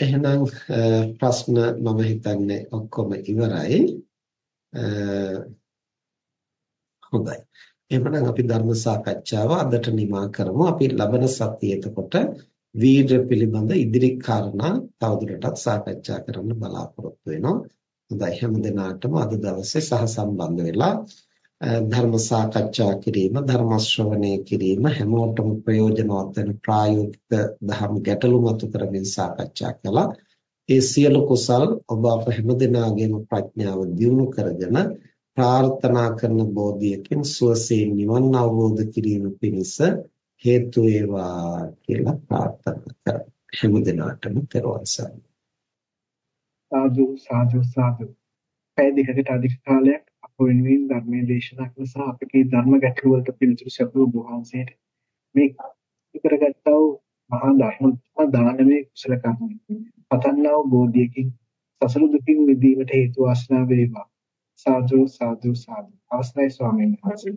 එහෙනම් ප්‍රශ්න මම හිතන්නේ ඔක්කොම ඉවරයි. හොඳයි. එහෙනම් අපි ධර්ම සාකච්ඡාව අදට නිමා කරමු. අපි ලබන සතියේ එතකොට වීර්ය පිළිබඳ ඉදිරි කාරණා තවදුරටත් සාකච්ඡා කරන්න බලාපොරොත්තු වෙනවා. හොඳයි හැම දිනාටම අද දවසේ සහසම්බන්ධ වෙලා ධර්ම සාකච්ඡා කිරීම ධර්ම ශ්‍රවණය කිරීම හැමෝටම ප්‍රයෝජනවත් වෙන ප්‍රායෝගික ධර්ම ගැටලු මතු කරමින් සාකච්ඡා කළා. ඒ සියලු කුසල් ඔබ අප හැමදෙනාගේම ප්‍රඥාව දියුණු කරගෙන ප්‍රාර්ථනා කරන බෝධියකින් සුවසේ නිවන් අවබෝධ කිරීම පිණිස හේතු වේවා කියලා ප්‍රාර්ථනා කරමි. හැමදෙනාටම තෙරුවන් සරණයි. සාදු සාදු සාදු. පැය දෙකකට අධික කාලයක් වෙනුවෙන් ධර්මයේ දේශනා කළ සහ අපගේ ධර්ම ගැටළු වලට පිළිතුරු සැපුව වහන්සේට මේ ඉකරගත්තා වූ මහා ධර්ම දානමය කුසල කර්මය පතන්නා වූ බෝධියකින් සසල දුකින් මිදීමට හේතු වාසනා වේවා. සාදු සාදු සාදු. අවසරයි ස්වාමීන් වහන්සේ.